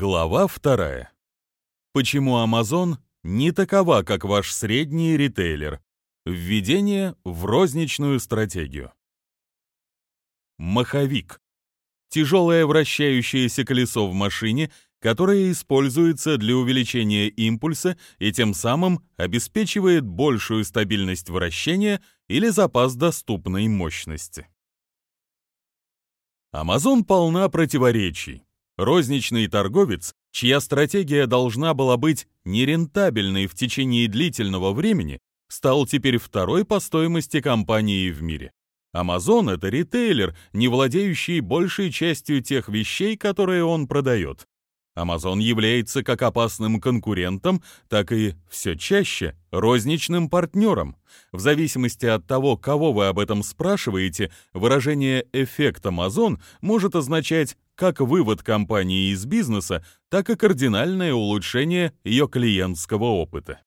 Глава вторая. Почему Amazon не такова, как ваш средний ритейлер? Введение в розничную стратегию. Маховик. Тяжелое вращающееся колесо в машине, которое используется для увеличения импульса и тем самым обеспечивает большую стабильность вращения или запас доступной мощности. Amazon полна противоречий. Розничный торговец, чья стратегия должна была быть нерентабельной в течение длительного времени, стал теперь второй по стоимости компанией в мире. Amazon — это ритейлер, не владеющий большей частью тех вещей, которые он продает. Amazon является как опасным конкурентом, так и все чаще розничным партнером. В зависимости от того, кого вы об этом спрашиваете, выражение «эффект Amazon» может означать как вывод компании из бизнеса, так и кардинальное улучшение ее клиентского опыта.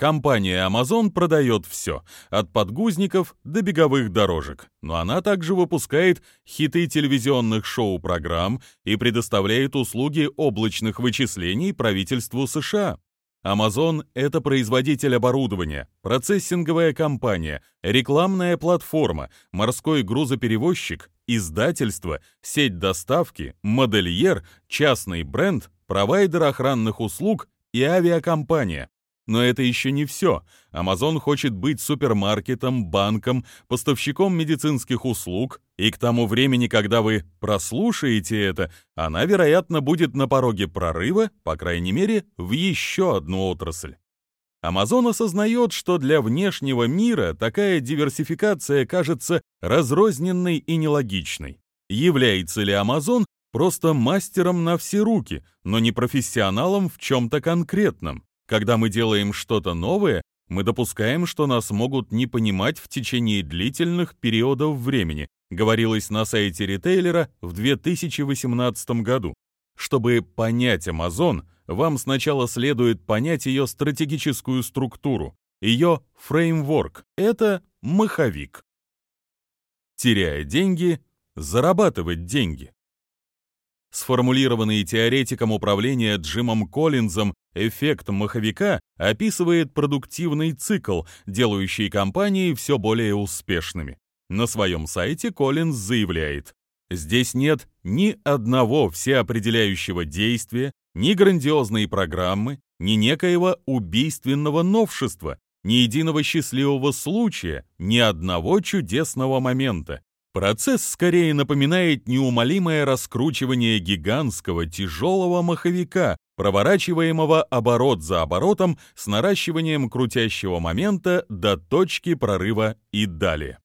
Компания Amazon продает все, от подгузников до беговых дорожек, но она также выпускает хиты телевизионных шоу-программ и предоставляет услуги облачных вычислений правительству США. Amazon — это производитель оборудования, процессинговая компания, рекламная платформа, морской грузоперевозчик, издательство, сеть доставки, модельер, частный бренд, провайдер охранных услуг и авиакомпания. Но это еще не все. Amazon хочет быть супермаркетом, банком, поставщиком медицинских услуг, и к тому времени, когда вы прослушаете это, она, вероятно, будет на пороге прорыва, по крайней мере, в еще одну отрасль. Amazon осознает, что для внешнего мира такая диверсификация кажется разрозненной и нелогичной. Является ли Amazon просто мастером на все руки, но не профессионалом в чем-то конкретном? Когда мы делаем что-то новое, мы допускаем, что нас могут не понимать в течение длительных периодов времени, говорилось на сайте ритейлера в 2018 году. Чтобы понять Amazon, вам сначала следует понять ее стратегическую структуру, ее фреймворк — это маховик. Теряя деньги, зарабатывать деньги. Сформулированный теоретиком управления Джимом Коллинзом эффект маховика описывает продуктивный цикл, делающий компании все более успешными. На своем сайте Коллинз заявляет, здесь нет ни одного всеопределяющего действия, ни грандиозной программы, ни некоего убийственного новшества, ни единого счастливого случая, ни одного чудесного момента. Процесс скорее напоминает неумолимое раскручивание гигантского тяжелого маховика, проворачиваемого оборот за оборотом с наращиванием крутящего момента до точки прорыва и далее.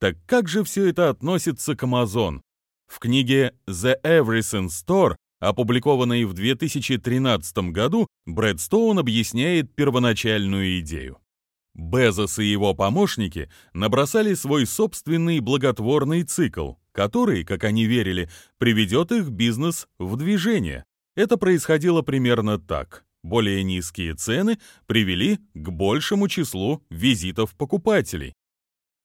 Так как же все это относится к Amazon? В книге The Everything Store, опубликованной в 2013 году, Брэд Стоун объясняет первоначальную идею. Безос и его помощники набросали свой собственный благотворный цикл, который, как они верили, приведет их бизнес в движение. Это происходило примерно так. Более низкие цены привели к большему числу визитов покупателей.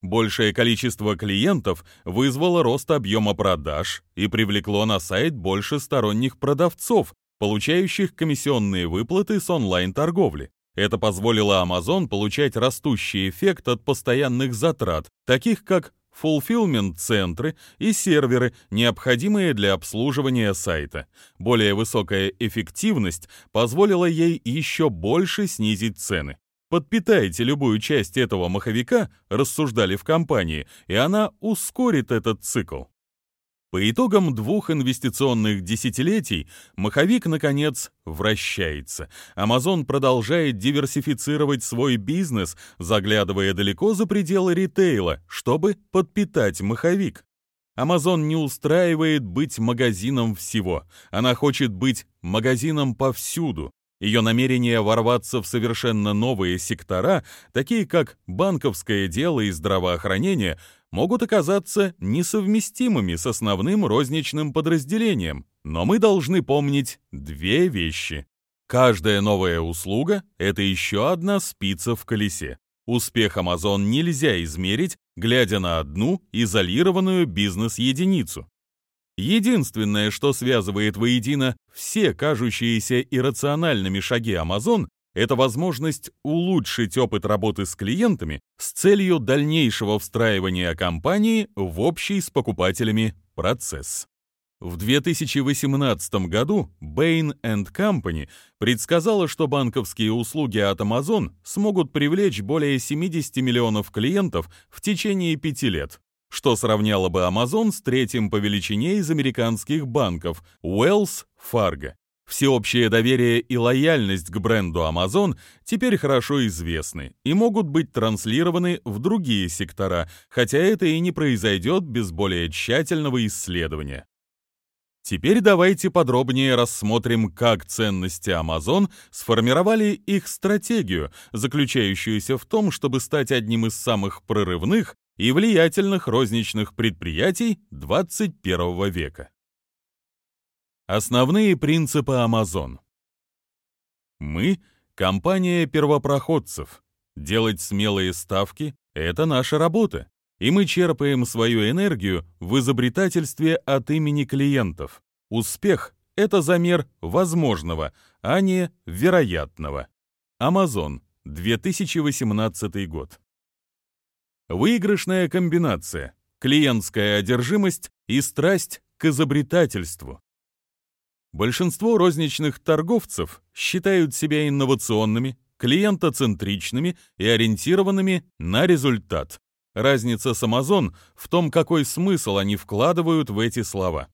Большее количество клиентов вызвало рост объема продаж и привлекло на сайт больше сторонних продавцов, получающих комиссионные выплаты с онлайн-торговли. Это позволило Amazon получать растущий эффект от постоянных затрат, таких как фулфилмент-центры и серверы, необходимые для обслуживания сайта. Более высокая эффективность позволила ей еще больше снизить цены. Подпитайте любую часть этого маховика, рассуждали в компании, и она ускорит этот цикл. По итогам двух инвестиционных десятилетий маховик, наконец, вращается. Amazon продолжает диверсифицировать свой бизнес, заглядывая далеко за пределы ритейла, чтобы подпитать маховик. Amazon не устраивает быть магазином всего. Она хочет быть магазином повсюду. Ее намерение ворваться в совершенно новые сектора, такие как банковское дело и здравоохранение, могут оказаться несовместимыми с основным розничным подразделением, но мы должны помнить две вещи. Каждая новая услуга — это еще одна спица в колесе. Успех Amazon нельзя измерить, глядя на одну изолированную бизнес-единицу. Единственное, что связывает воедино все кажущиеся иррациональными шаги Amazon, это возможность улучшить опыт работы с клиентами с целью дальнейшего встраивания компании в общий с покупателями процесс. В 2018 году Bain Company предсказала, что банковские услуги от Amazon смогут привлечь более 70 миллионов клиентов в течение пяти лет, что сравняло бы Amazon с третьим по величине из американских банков Wells Fargo. Всеобщее доверие и лояльность к бренду Amazon теперь хорошо известны и могут быть транслированы в другие сектора, хотя это и не произойдет без более тщательного исследования. Теперь давайте подробнее рассмотрим, как ценности Amazon сформировали их стратегию, заключающуюся в том, чтобы стать одним из самых прорывных и влиятельных розничных предприятий 21 века. Основные принципы Amazon. Мы – компания первопроходцев. Делать смелые ставки – это наша работа и мы черпаем свою энергию в изобретательстве от имени клиентов. Успех — это замер возможного, а не вероятного. Amazon, 2018 год. Выигрышная комбинация, клиентская одержимость и страсть к изобретательству. Большинство розничных торговцев считают себя инновационными, клиентоцентричными и ориентированными на результат. Разница с Amazon в том, какой смысл они вкладывают в эти слова.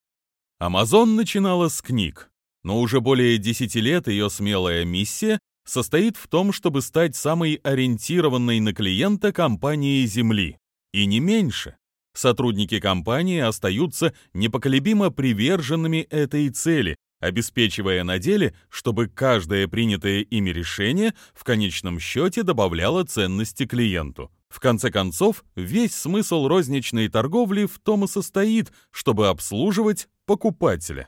Amazon начинала с книг, но уже более 10 лет ее смелая миссия состоит в том, чтобы стать самой ориентированной на клиента компанией Земли. И не меньше. Сотрудники компании остаются непоколебимо приверженными этой цели, обеспечивая на деле, чтобы каждое принятое ими решение в конечном счете добавляло ценности клиенту. В конце концов, весь смысл розничной торговли в том и состоит, чтобы обслуживать покупателя.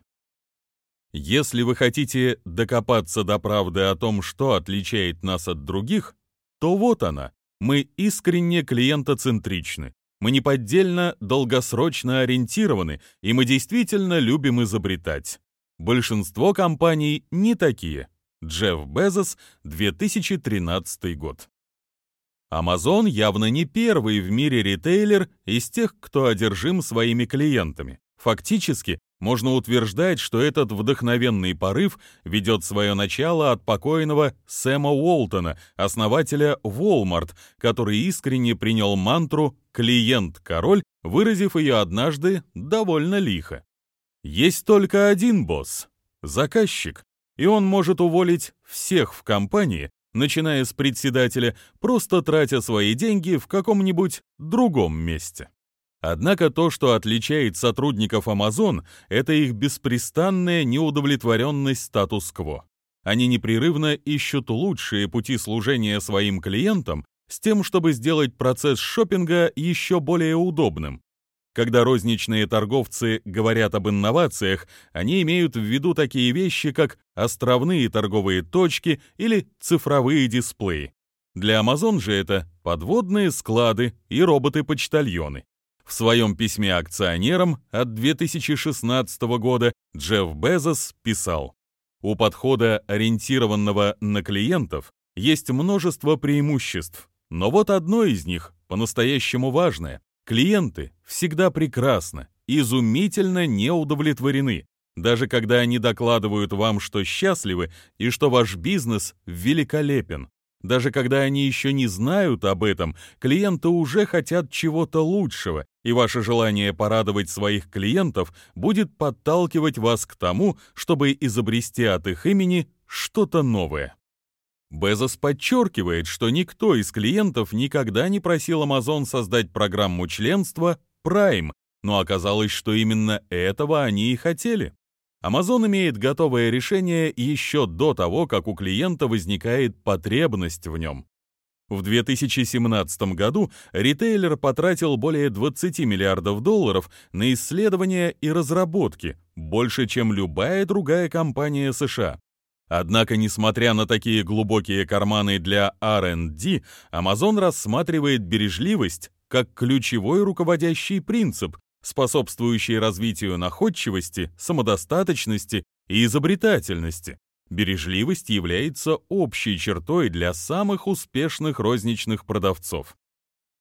Если вы хотите докопаться до правды о том, что отличает нас от других, то вот она. Мы искренне клиентоцентричны. Мы неподдельно долгосрочно ориентированы, и мы действительно любим изобретать. Большинство компаний не такие. Джефф Безос, 2013 год. Amazon явно не первый в мире ритейлер из тех, кто одержим своими клиентами. Фактически, можно утверждать, что этот вдохновенный порыв ведет свое начало от покойного Сэма Уолтона, основателя Walmart, который искренне принял мантру «клиент-король», выразив ее однажды довольно лихо. Есть только один босс — заказчик, и он может уволить всех в компании, начиная с председателя, просто тратя свои деньги в каком-нибудь другом месте. Однако то, что отличает сотрудников Amazon, это их беспрестанная неудовлетворенность статус-кво. Они непрерывно ищут лучшие пути служения своим клиентам с тем, чтобы сделать процесс шопинга еще более удобным, когда розничные торговцы говорят об инновациях, они имеют в виду такие вещи, как островные торговые точки или цифровые дисплеи. Для Amazon же это подводные склады и роботы-почтальоны. В своем письме акционерам от 2016 года Джефф Безос писал, «У подхода, ориентированного на клиентов, есть множество преимуществ, но вот одно из них по-настоящему важное. Клиенты всегда прекрасно, изумительно не удовлетворены, даже когда они докладывают вам, что счастливы и что ваш бизнес великолепен. Даже когда они еще не знают об этом, клиенты уже хотят чего-то лучшего, и ваше желание порадовать своих клиентов будет подталкивать вас к тому, чтобы изобрести от их имени что-то новое. Безос подчеркивает, что никто из клиентов никогда не просил Amazon создать программу членства Prime, но оказалось, что именно этого они и хотели. Amazon имеет готовое решение еще до того, как у клиента возникает потребность в нем. В 2017 году ритейлер потратил более 20 миллиардов долларов на исследования и разработки, больше, чем любая другая компания США. Однако, несмотря на такие глубокие карманы для R&D, Amazon рассматривает бережливость как ключевой руководящий принцип, способствующей развитию находчивости, самодостаточности и изобретательности. Бережливость является общей чертой для самых успешных розничных продавцов.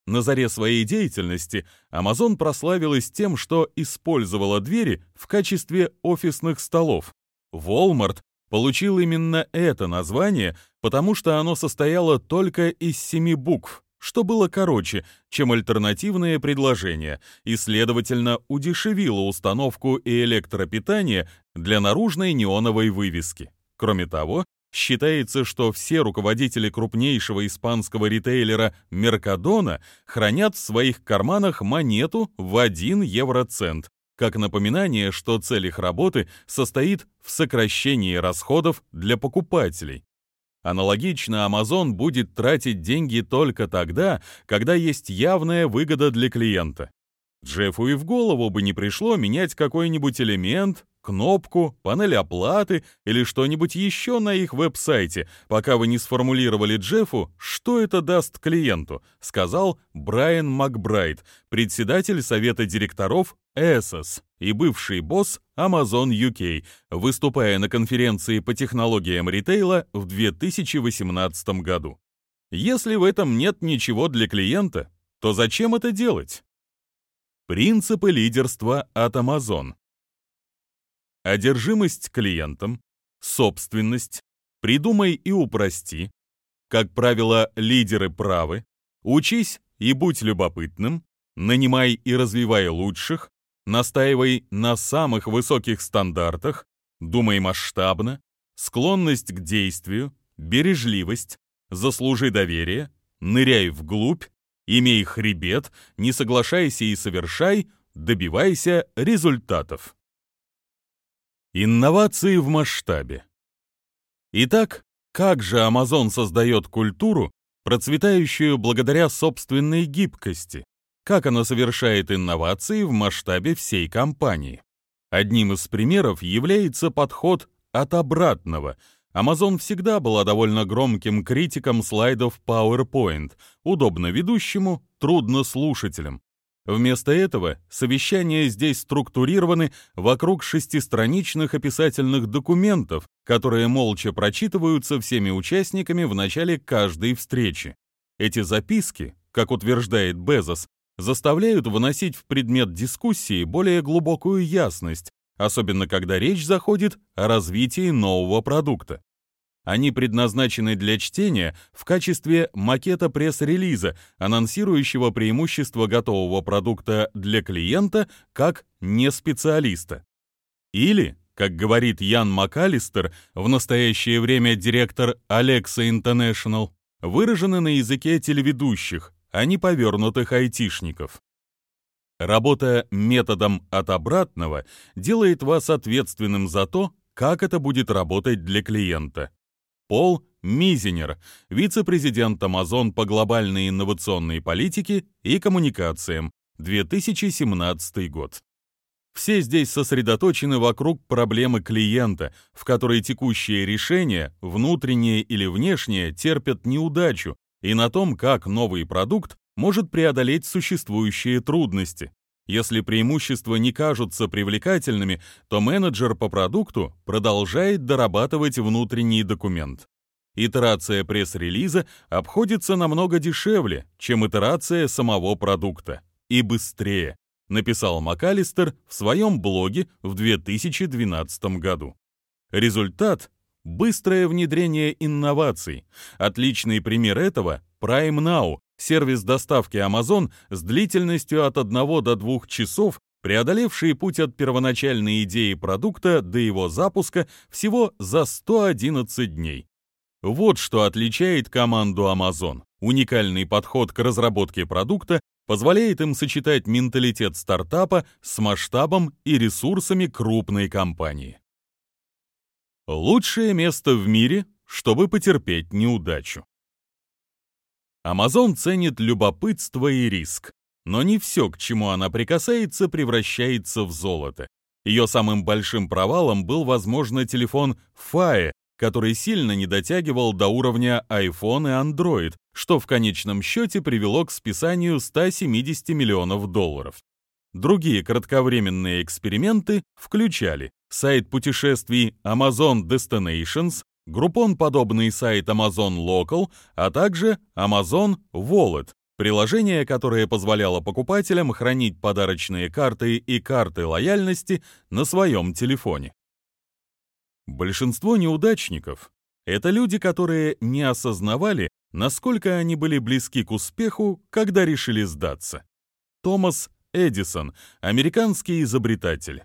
На заре своей деятельности Amazon прославилась тем, что использовала двери в качестве офисных столов. Walmart получил именно это название, потому что оно состояло только из семи букв, что было короче, чем альтернативные предложения, и, следовательно, удешевило установку и электропитание для наружной неоновой вывески. Кроме того, Считается, что все руководители крупнейшего испанского ритейлера Меркадона хранят в своих карманах монету в 1 евроцент, как напоминание, что цель их работы состоит в сокращении расходов для покупателей. Аналогично Amazon будет тратить деньги только тогда, когда есть явная выгода для клиента. Джеффу и в голову бы не пришло менять какой-нибудь элемент, кнопку, панель оплаты или что-нибудь еще на их веб-сайте, пока вы не сформулировали Джеффу, что это даст клиенту, сказал Брайан Макбрайт, председатель совета директоров ESOS и бывший босс Amazon UK, выступая на конференции по технологиям ритейла в 2018 году. Если в этом нет ничего для клиента, то зачем это делать? Принципы лидерства от Amazon. Одержимость клиентом, собственность, придумай и упрости. Как правило, лидеры правы. Учись и будь любопытным, нанимай и развивай лучших, настаивай на самых высоких стандартах, думай масштабно, склонность к действию, бережливость, заслужи доверие, ныряй вглубь, имей хребет, не соглашайся и совершай, добивайся результатов. Инновации в масштабе. Итак, как же Amazon создает культуру, процветающую благодаря собственной гибкости? Как она совершает инновации в масштабе всей компании? Одним из примеров является подход от обратного. Amazon всегда была довольно громким критиком слайдов PowerPoint, удобно ведущему, трудно слушателям. Вместо этого совещания здесь структурированы вокруг шестистраничных описательных документов, которые молча прочитываются всеми участниками в начале каждой встречи. Эти записки, как утверждает Безос, заставляют выносить в предмет дискуссии более глубокую ясность, особенно когда речь заходит о развитии нового продукта. Они предназначены для чтения в качестве макета пресс-релиза, анонсирующего преимущество готового продукта для клиента как не специалиста. Или, как говорит Ян МакАлистер, в настоящее время директор Alexa International, выражены на языке телеведущих, а не повернутых айтишников. Работа методом от обратного делает вас ответственным за то, как это будет работать для клиента. Пол Мизинер, вице-президент Amazon по глобальной инновационной политике и коммуникациям, 2017 год. Все здесь сосредоточены вокруг проблемы клиента, в которой текущие решения, внутренние или внешние, терпят неудачу, и на том, как новый продукт может преодолеть существующие трудности. Если преимущества не кажутся привлекательными, то менеджер по продукту продолжает дорабатывать внутренний документ. Итерация пресс-релиза обходится намного дешевле, чем итерация самого продукта. И быстрее, написал МакАлистер в своем блоге в 2012 году. Результат – быстрое внедрение инноваций. Отличный пример этого – Prime Now, сервис доставки Amazon с длительностью от 1 до 2 часов, преодолевший путь от первоначальной идеи продукта до его запуска всего за 111 дней. Вот что отличает команду Amazon. Уникальный подход к разработке продукта позволяет им сочетать менталитет стартапа с масштабом и ресурсами крупной компании. Лучшее место в мире, чтобы потерпеть неудачу. Amazon ценит любопытство и риск, но не все, к чему она прикасается, превращается в золото. Ее самым большим провалом был, возможно, телефон Fire, который сильно не дотягивал до уровня iPhone и Android, что в конечном счете привело к списанию 170 миллионов долларов. Другие кратковременные эксперименты включали сайт путешествий Amazon Destinations, группон-подобный сайт Amazon Local, а также Amazon Wallet, приложение, которое позволяло покупателям хранить подарочные карты и карты лояльности на своем телефоне. Большинство неудачников — это люди, которые не осознавали, насколько они были близки к успеху, когда решили сдаться. Томас Эдисон, американский изобретатель.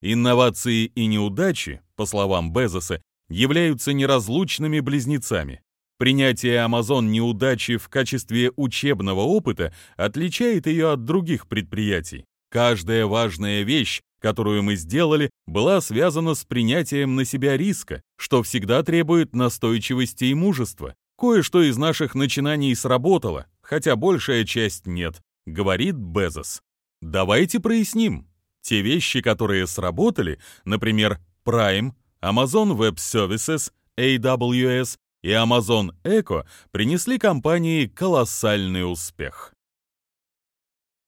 Инновации и неудачи, по словам Безоса, являются неразлучными близнецами. Принятие Amazon неудачи в качестве учебного опыта отличает ее от других предприятий. Каждая важная вещь, которую мы сделали, была связана с принятием на себя риска, что всегда требует настойчивости и мужества. Кое-что из наших начинаний сработало, хотя большая часть нет, говорит Безос. Давайте проясним. Те вещи, которые сработали, например, Prime, Amazon Web Services, AWS и Amazon Echo, принесли компании колоссальный успех.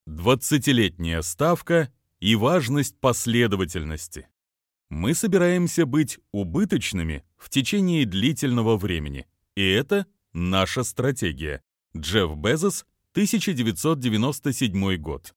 20-летняя ставка и важность последовательности. Мы собираемся быть убыточными в течение длительного времени, и это наша стратегия. Джефф Безос, 1997 год.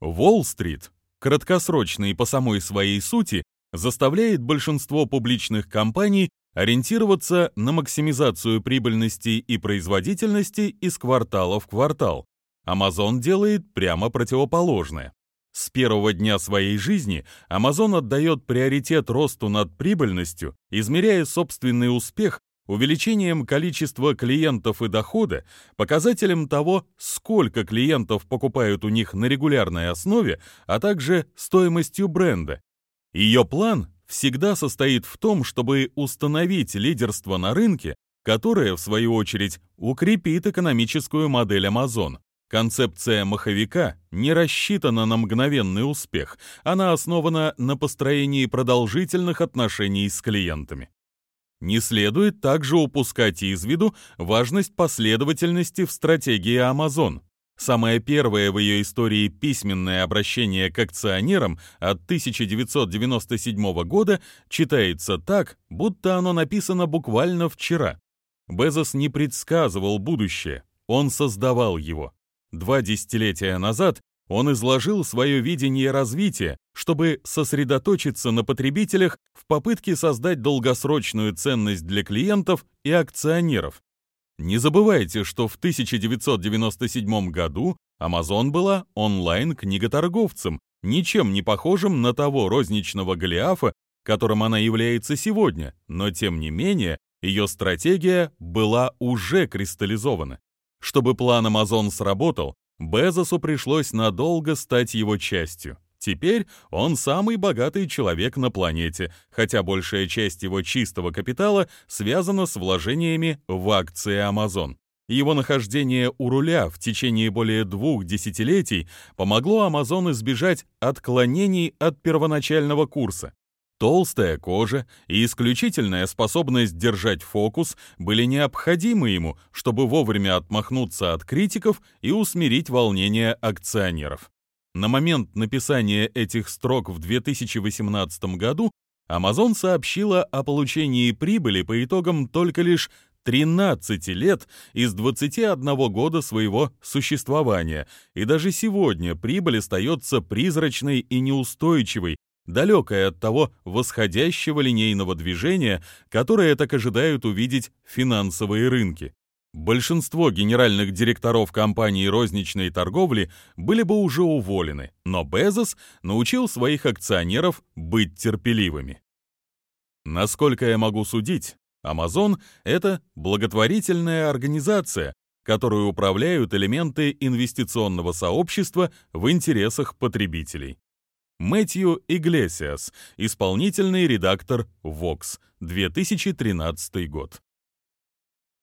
Уолл-стрит, краткосрочный по самой своей сути, заставляет большинство публичных компаний ориентироваться на максимизацию прибыльности и производительности из квартала в квартал. Amazon делает прямо противоположное. С первого дня своей жизни Amazon отдает приоритет росту над прибыльностью, измеряя собственный успех увеличением количества клиентов и дохода, показателем того, сколько клиентов покупают у них на регулярной основе, а также стоимостью бренда. Ее план всегда состоит в том, чтобы установить лидерство на рынке, которое, в свою очередь, укрепит экономическую модель Amazon. Концепция маховика не рассчитана на мгновенный успех, она основана на построении продолжительных отношений с клиентами. Не следует также упускать из виду важность последовательности в стратегии Amazon. Самое первое в ее истории письменное обращение к акционерам от 1997 года читается так, будто оно написано буквально вчера. Безос не предсказывал будущее, он создавал его. Два десятилетия назад он изложил свое видение развития, чтобы сосредоточиться на потребителях в попытке создать долгосрочную ценность для клиентов и акционеров. Не забывайте, что в 1997 году Amazon была онлайн-книготорговцем, ничем не похожим на того розничного Голиафа, которым она является сегодня, но тем не менее ее стратегия была уже кристаллизована. Чтобы план Amazon сработал, Безосу пришлось надолго стать его частью. Теперь он самый богатый человек на планете, хотя большая часть его чистого капитала связана с вложениями в акции Amazon. Его нахождение у руля в течение более двух десятилетий помогло Amazon избежать отклонений от первоначального курса. Толстая кожа и исключительная способность держать фокус были необходимы ему, чтобы вовремя отмахнуться от критиков и усмирить волнение акционеров. На момент написания этих строк в 2018 году Amazon сообщила о получении прибыли по итогам только лишь 13 лет из 21 года своего существования, и даже сегодня прибыль остается призрачной и неустойчивой, далекое от того восходящего линейного движения, которое так ожидают увидеть финансовые рынки. Большинство генеральных директоров компании розничной торговли были бы уже уволены, но Безос научил своих акционеров быть терпеливыми. Насколько я могу судить, Amazon — это благотворительная организация, которую управляют элементы инвестиционного сообщества в интересах потребителей. Мэтью Иглесиас, исполнительный редактор Vox, 2013 год.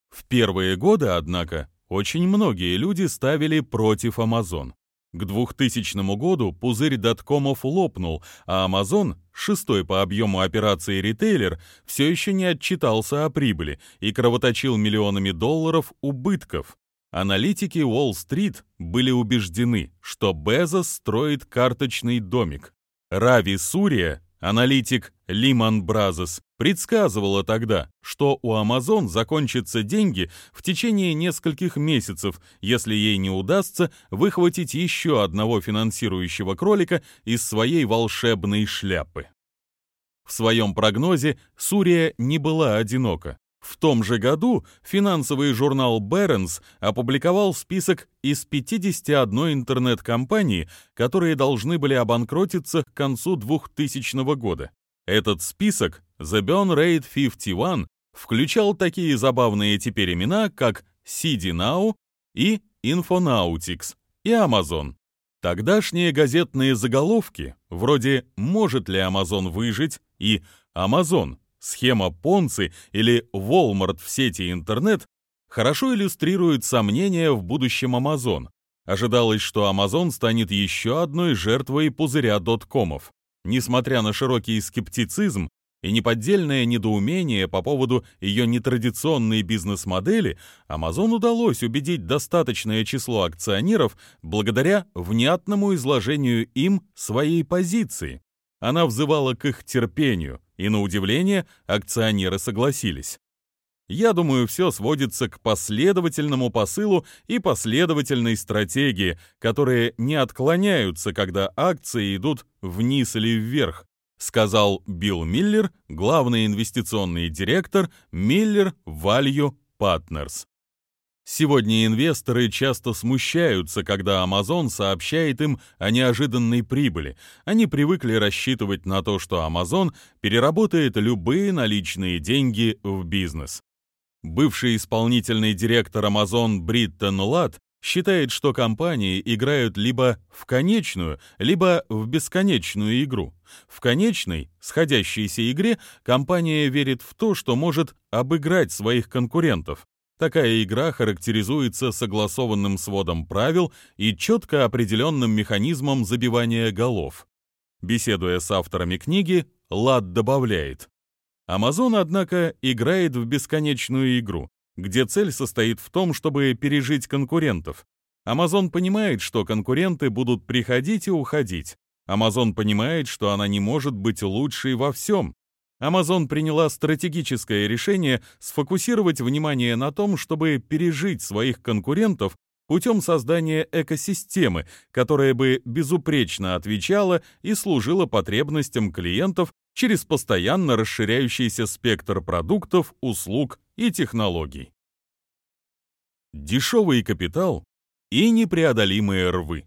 В первые годы, однако, очень многие люди ставили против Amazon. К 2000 году пузырь доткомов лопнул, а Amazon, шестой по объему операции ритейлер, все еще не отчитался о прибыли и кровоточил миллионами долларов убытков. Аналитики Уолл-стрит были убеждены, что Безос строит карточный домик. Рави Сурия, аналитик Lehman Brothers, предсказывала тогда, что у Amazon закончатся деньги в течение нескольких месяцев, если ей не удастся выхватить еще одного финансирующего кролика из своей волшебной шляпы. В своем прогнозе Сурия не была одинока. В том же году финансовый журнал Barron's опубликовал список из 51 интернет-компании, которые должны были обанкротиться к концу 2000 года. Этот список, The Burn Rate 51, включал такие забавные теперь имена, как CD и Infonautics и Amazon. Тогдашние газетные заголовки, вроде «Может ли Amazon выжить?» и «Amazon Схема Понци или Walmart в сети интернет хорошо иллюстрирует сомнения в будущем Amazon. Ожидалось, что Amazon станет еще одной жертвой пузыря доткомов. Несмотря на широкий скептицизм и неподдельное недоумение по поводу ее нетрадиционной бизнес-модели, Amazon удалось убедить достаточное число акционеров благодаря внятному изложению им своей позиции. Она взывала к их терпению, и, на удивление, акционеры согласились. Я думаю, все сводится к последовательному посылу и последовательной стратегии, которые не отклоняются, когда акции идут вниз или вверх, сказал Билл Миллер, главный инвестиционный директор Miller Value Partners. Сегодня инвесторы часто смущаются, когда Amazon сообщает им о неожиданной прибыли. Они привыкли рассчитывать на то, что Amazon переработает любые наличные деньги в бизнес. Бывший исполнительный директор Amazon Бриттон Латт считает, что компании играют либо в конечную, либо в бесконечную игру. В конечной, сходящейся игре компания верит в то, что может обыграть своих конкурентов. Такая игра характеризуется согласованным сводом правил и четко определенным механизмом забивания голов. Беседуя с авторами книги, Лад добавляет, Amazon, однако, играет в бесконечную игру, где цель состоит в том, чтобы пережить конкурентов. Amazon понимает, что конкуренты будут приходить и уходить. Amazon понимает, что она не может быть лучшей во всем, Amazon приняла стратегическое решение сфокусировать внимание на том, чтобы пережить своих конкурентов путем создания экосистемы, которая бы безупречно отвечала и служила потребностям клиентов через постоянно расширяющийся спектр продуктов, услуг и технологий. Дешевый капитал и непреодолимые рвы.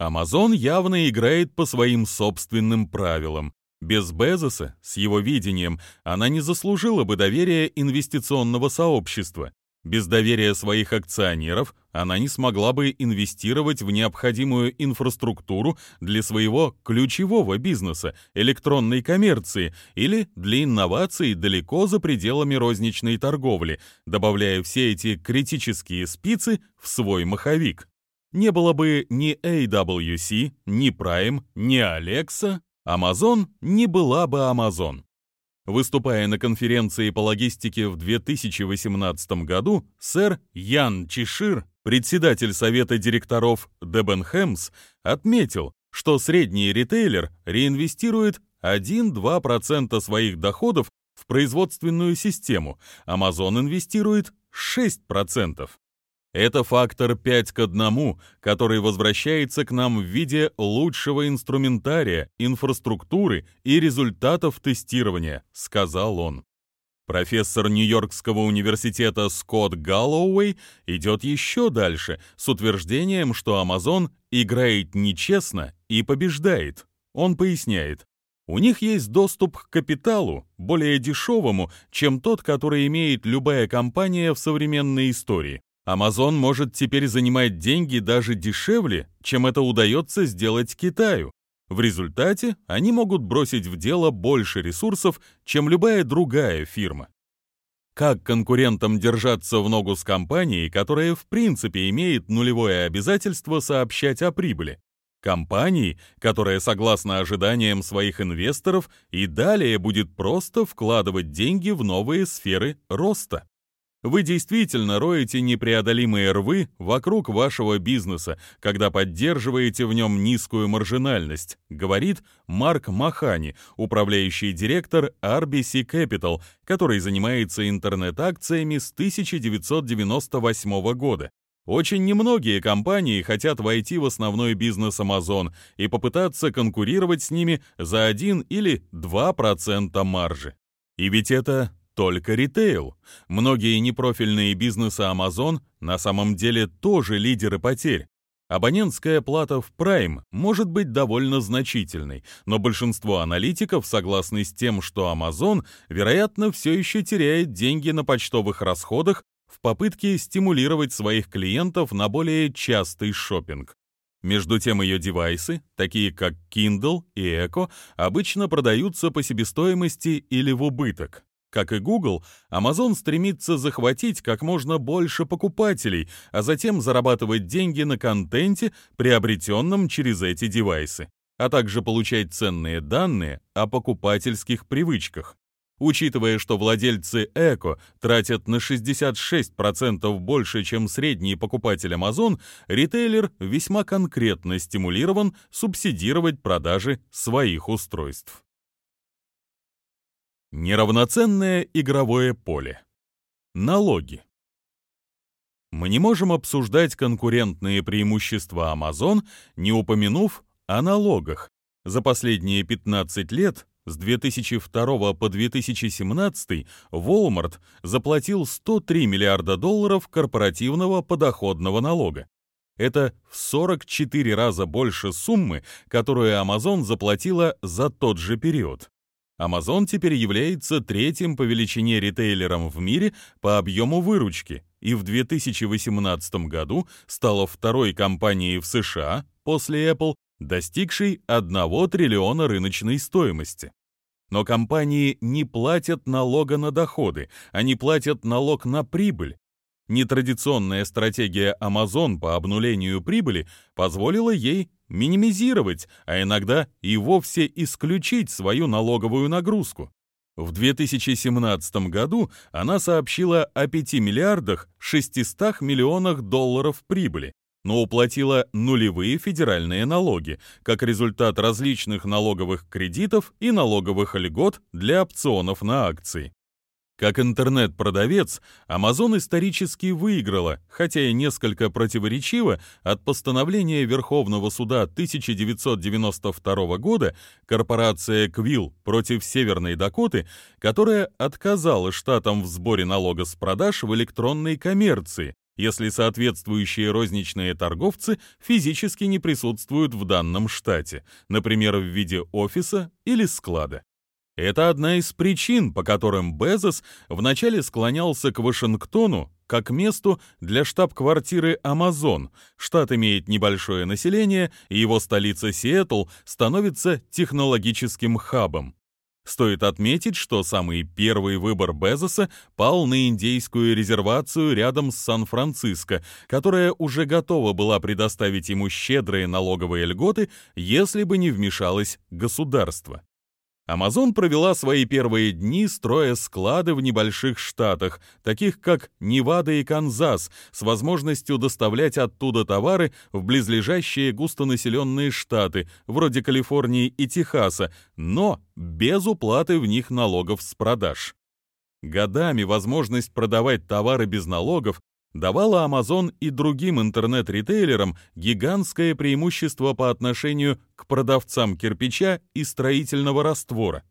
Amazon явно играет по своим собственным правилам, без Безоса, с его видением, она не заслужила бы доверия инвестиционного сообщества. Без доверия своих акционеров она не смогла бы инвестировать в необходимую инфраструктуру для своего ключевого бизнеса – электронной коммерции или для инноваций далеко за пределами розничной торговли, добавляя все эти критические спицы в свой маховик. Не было бы ни AWC, ни Prime, ни Alexa, Amazon не была бы Amazon. Выступая на конференции по логистике в 2018 году, сэр Ян Чишир, председатель совета директоров Дебенхэмс, отметил, что средний ритейлер реинвестирует 1-2% своих доходов в производственную систему, Amazon инвестирует 6%. Это фактор 5 к 1, который возвращается к нам в виде лучшего инструментария, инфраструктуры и результатов тестирования, сказал он. Профессор Нью-Йоркского университета Скотт Галлоуэй идет еще дальше с утверждением, что Amazon играет нечестно и побеждает. Он поясняет, у них есть доступ к капиталу, более дешевому, чем тот, который имеет любая компания в современной истории. Amazon может теперь занимать деньги даже дешевле, чем это удается сделать Китаю. В результате они могут бросить в дело больше ресурсов, чем любая другая фирма. Как конкурентам держаться в ногу с компанией, которая в принципе имеет нулевое обязательство сообщать о прибыли? Компанией, которая, согласно ожиданиям своих инвесторов, и далее будет просто вкладывать деньги в новые сферы роста. Вы действительно роете непреодолимые рвы вокруг вашего бизнеса, когда поддерживаете в нем низкую маржинальность, говорит Марк Махани, управляющий директор RBC Capital, который занимается интернет-акциями с 1998 года. Очень немногие компании хотят войти в основной бизнес Amazon и попытаться конкурировать с ними за 1 или 2% маржи. И ведь это только ритейл. Многие непрофильные бизнесы Amazon на самом деле тоже лидеры потерь. Абонентская плата в Prime может быть довольно значительной, но большинство аналитиков согласны с тем, что Amazon, вероятно, все еще теряет деньги на почтовых расходах в попытке стимулировать своих клиентов на более частый шопинг. Между тем ее девайсы, такие как Kindle и Echo, обычно продаются по себестоимости или в убыток. Как и Google, Amazon стремится захватить как можно больше покупателей, а затем зарабатывать деньги на контенте, приобретенном через эти девайсы, а также получать ценные данные о покупательских привычках. Учитывая, что владельцы Эко тратят на 66% больше, чем средний покупатель Amazon, ритейлер весьма конкретно стимулирован субсидировать продажи своих устройств. Неравноценное игровое поле. Налоги. Мы не можем обсуждать конкурентные преимущества Amazon, не упомянув о налогах. За последние 15 лет, с 2002 по 2017, Walmart заплатил 103 миллиарда долларов корпоративного подоходного налога. Это в 44 раза больше суммы, которую Amazon заплатила за тот же период. Amazon теперь является третьим по величине ритейлером в мире по объему выручки и в 2018 году стала второй компанией в США после Apple, достигшей 1 триллиона рыночной стоимости. Но компании не платят налога на доходы, они платят налог на прибыль. Нетрадиционная стратегия Amazon по обнулению прибыли позволила ей минимизировать, а иногда и вовсе исключить свою налоговую нагрузку. В 2017 году она сообщила о 5 миллиардах 600 миллионах долларов прибыли, но уплатила нулевые федеральные налоги, как результат различных налоговых кредитов и налоговых льгот для опционов на акции. Как интернет-продавец, Amazon исторически выиграла, хотя и несколько противоречиво, от постановления Верховного суда 1992 года корпорация Quill против Северной Дакоты, которая отказала штатам в сборе налога с продаж в электронной коммерции, если соответствующие розничные торговцы физически не присутствуют в данном штате, например, в виде офиса или склада. Это одна из причин, по которым Безос вначале склонялся к Вашингтону как месту для штаб-квартиры Amazon. Штат имеет небольшое население, и его столица Сиэтл становится технологическим хабом. Стоит отметить, что самый первый выбор Безоса пал на индейскую резервацию рядом с Сан-Франциско, которая уже готова была предоставить ему щедрые налоговые льготы, если бы не вмешалось государство. Amazon провела свои первые дни, строя склады в небольших штатах, таких как Невада и Канзас, с возможностью доставлять оттуда товары в близлежащие густонаселенные штаты, вроде Калифорнии и Техаса, но без уплаты в них налогов с продаж. Годами возможность продавать товары без налогов давала Amazon и другим интернет-ритейлерам гигантское преимущество по отношению к продавцам кирпича и строительного раствора.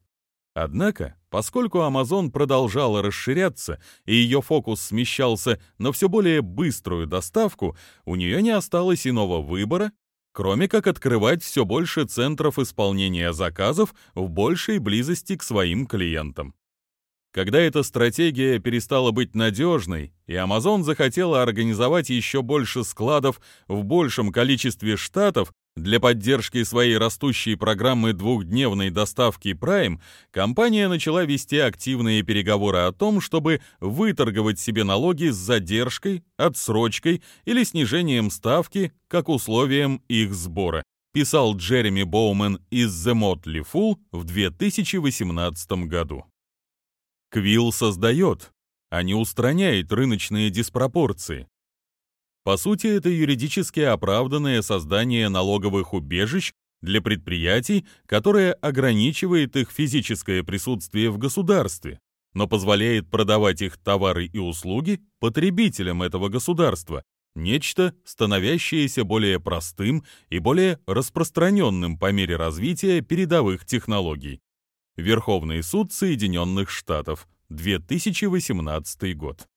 Однако, поскольку Amazon продолжала расширяться и ее фокус смещался на все более быструю доставку, у нее не осталось иного выбора, кроме как открывать все больше центров исполнения заказов в большей близости к своим клиентам. Когда эта стратегия перестала быть надежной, и Amazon захотела организовать еще больше складов в большем количестве штатов для поддержки своей растущей программы двухдневной доставки Prime, компания начала вести активные переговоры о том, чтобы выторговать себе налоги с задержкой, отсрочкой или снижением ставки как условием их сбора, писал Джереми Боумен из The Motley Fool в 2018 году. Квилл создает, а не устраняет рыночные диспропорции. По сути, это юридически оправданное создание налоговых убежищ для предприятий, которое ограничивает их физическое присутствие в государстве, но позволяет продавать их товары и услуги потребителям этого государства, нечто, становящееся более простым и более распространенным по мере развития передовых технологий. Верховный суд Соединенных Штатов, 2018 год.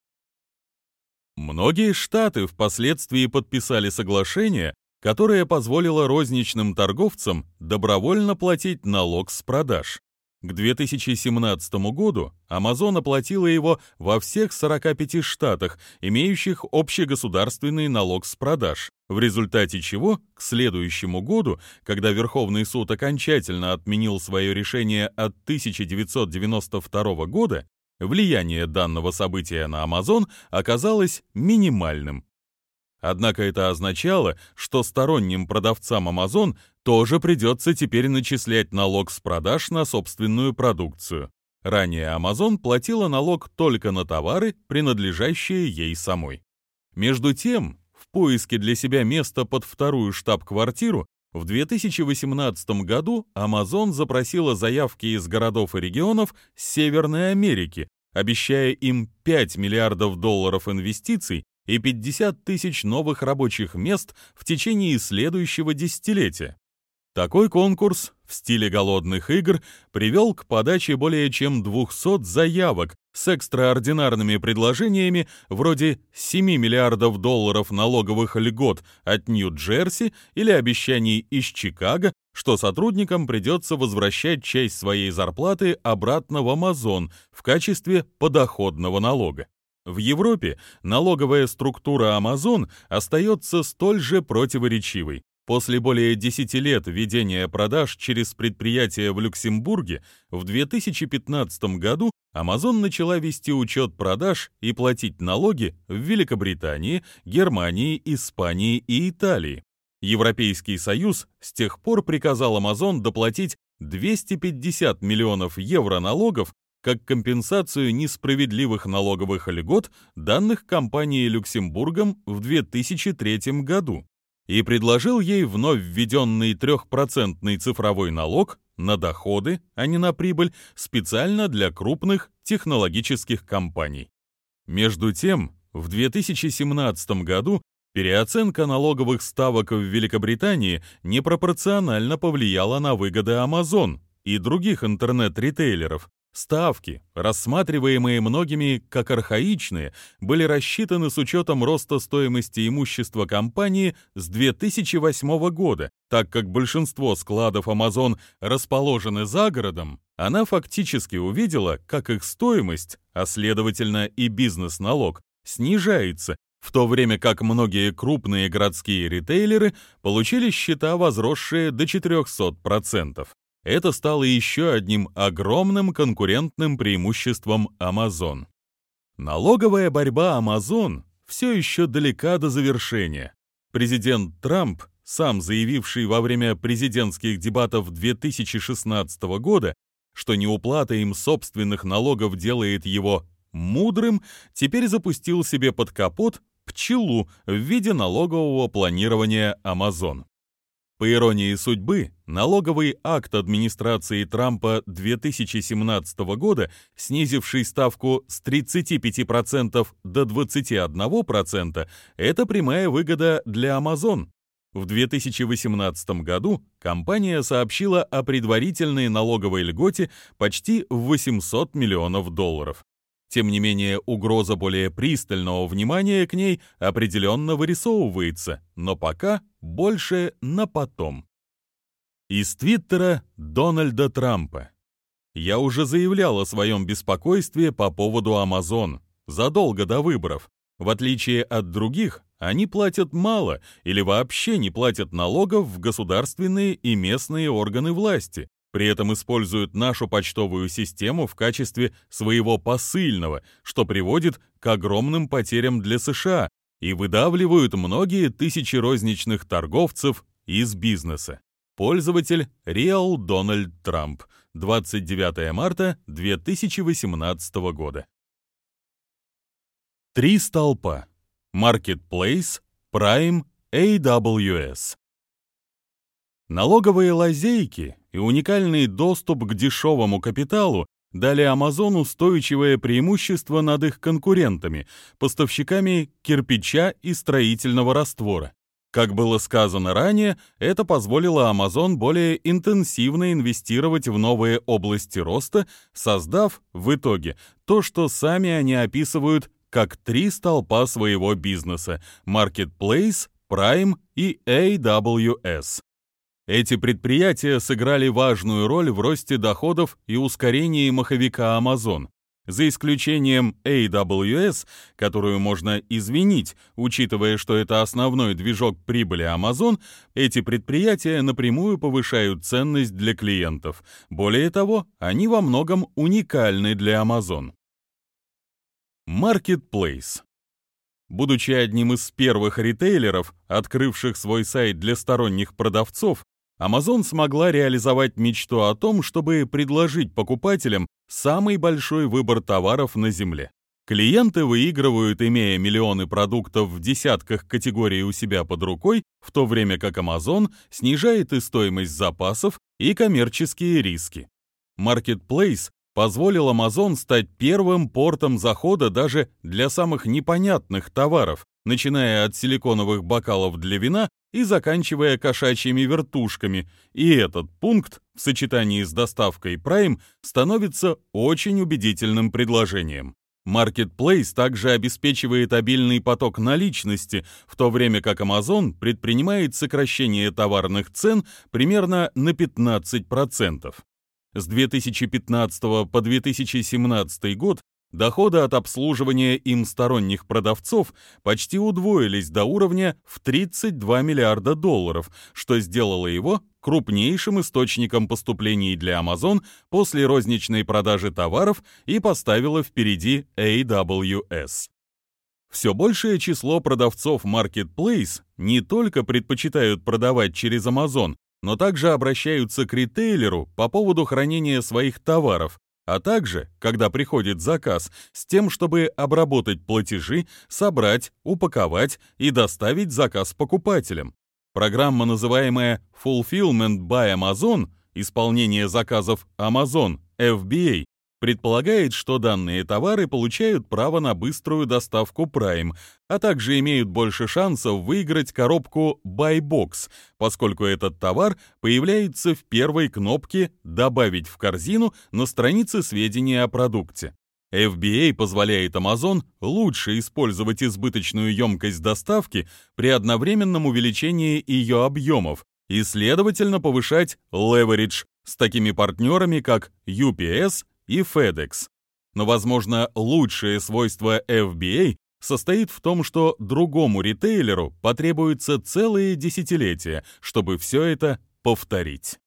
Многие штаты впоследствии подписали соглашение, которое позволило розничным торговцам добровольно платить налог с продаж. К 2017 году Amazon оплатила его во всех 45 штатах, имеющих общегосударственный налог с продаж, в результате чего к следующему году, когда Верховный суд окончательно отменил свое решение от 1992 года, влияние данного события на Amazon оказалось минимальным. Однако это означало, что сторонним продавцам Amazon тоже придется теперь начислять налог с продаж на собственную продукцию. Ранее Amazon платила налог только на товары, принадлежащие ей самой. Между тем, в поиске для себя места под вторую штаб-квартиру в 2018 году Amazon запросила заявки из городов и регионов Северной Америки, обещая им 5 миллиардов долларов инвестиций и 50 тысяч новых рабочих мест в течение следующего десятилетия. Такой конкурс в стиле голодных игр привел к подаче более чем 200 заявок с экстраординарными предложениями вроде 7 миллиардов долларов налоговых льгот от Нью-Джерси или обещаний из Чикаго, что сотрудникам придется возвращать часть своей зарплаты обратно в Амазон в качестве подоходного налога. В Европе налоговая структура Amazon остается столь же противоречивой. После более 10 лет ведения продаж через предприятия в Люксембурге, в 2015 году Amazon начала вести учет продаж и платить налоги в Великобритании, Германии, Испании и Италии. Европейский Союз с тех пор приказал Amazon доплатить 250 миллионов евро налогов как компенсацию несправедливых налоговых льгот, данных компанией Люксембургом в 2003 году, и предложил ей вновь введенный трехпроцентный цифровой налог на доходы, а не на прибыль, специально для крупных технологических компаний. Между тем, в 2017 году переоценка налоговых ставок в Великобритании непропорционально повлияла на выгоды Amazon и других интернет-ритейлеров, Ставки, рассматриваемые многими как архаичные, были рассчитаны с учетом роста стоимости имущества компании с 2008 года, так как большинство складов Amazon расположены за городом, она фактически увидела, как их стоимость, а следовательно и бизнес-налог, снижается, в то время как многие крупные городские ритейлеры получили счета, возросшие до 400% это стало еще одним огромным конкурентным преимуществом Amazon. Налоговая борьба Amazon все еще далека до завершения. Президент Трамп, сам заявивший во время президентских дебатов 2016 года, что неуплата им собственных налогов делает его мудрым, теперь запустил себе под капот пчелу в виде налогового планирования Amazon. По иронии судьбы, налоговый акт администрации Трампа 2017 года, снизивший ставку с 35% до 21%, это прямая выгода для Amazon. В 2018 году компания сообщила о предварительной налоговой льготе почти в 800 миллионов долларов. Тем не менее, угроза более пристального внимания к ней определенно вырисовывается, но пока больше на потом. Из твиттера Дональда Трампа. Я уже заявлял о своем беспокойстве по поводу Amazon задолго до выборов. В отличие от других, они платят мало или вообще не платят налогов в государственные и местные органы власти, при этом используют нашу почтовую систему в качестве своего посыльного, что приводит к огромным потерям для США и выдавливают многие тысячи розничных торговцев из бизнеса. Пользователь Реал Дональд Трамп, 29 марта 2018 года. Три столпа. Marketplace, Prime, AWS. Налоговые лазейки и уникальный доступ к дешевому капиталу дали Amazon устойчивое преимущество над их конкурентами, поставщиками кирпича и строительного раствора. Как было сказано ранее, это позволило Amazon более интенсивно инвестировать в новые области роста, создав в итоге то, что сами они описывают как три столпа своего бизнеса – Marketplace, Prime и AWS. Эти предприятия сыграли важную роль в росте доходов и ускорении маховика Amazon. За исключением AWS, которую можно извинить, учитывая, что это основной движок прибыли Amazon, эти предприятия напрямую повышают ценность для клиентов. Более того, они во многом уникальны для Amazon. Marketplace Будучи одним из первых ритейлеров, открывших свой сайт для сторонних продавцов, Amazon смогла реализовать мечту о том, чтобы предложить покупателям самый большой выбор товаров на Земле. Клиенты выигрывают, имея миллионы продуктов в десятках категорий у себя под рукой, в то время как Amazon снижает и стоимость запасов, и коммерческие риски. Marketplace позволил Amazon стать первым портом захода даже для самых непонятных товаров, начиная от силиконовых бокалов для вина и заканчивая кошачьими вертушками, и этот пункт в сочетании с доставкой Prime становится очень убедительным предложением. Marketplace также обеспечивает обильный поток наличности, в то время как Amazon предпринимает сокращение товарных цен примерно на 15%. С 2015 по 2017 год Доходы от обслуживания им сторонних продавцов почти удвоились до уровня в 32 миллиарда долларов, что сделало его крупнейшим источником поступлений для Amazon после розничной продажи товаров и поставило впереди AWS. Все большее число продавцов Marketplace не только предпочитают продавать через Amazon, но также обращаются к ритейлеру по поводу хранения своих товаров, а также, когда приходит заказ, с тем, чтобы обработать платежи, собрать, упаковать и доставить заказ покупателям. Программа, называемая Fulfillment by Amazon, исполнение заказов Amazon, FBA, предполагает, что данные товары получают право на быструю доставку Prime, а также имеют больше шансов выиграть коробку Buy Box, поскольку этот товар появляется в первой кнопке «Добавить в корзину» на странице сведения о продукте. FBA позволяет Amazon лучше использовать избыточную емкость доставки при одновременном увеличении ее объемов и, следовательно, повышать leverage с такими партнерами, как UPS и FedEx. Но, возможно, лучшее свойство FBA состоит в том, что другому ритейлеру потребуется целые десятилетия, чтобы все это повторить.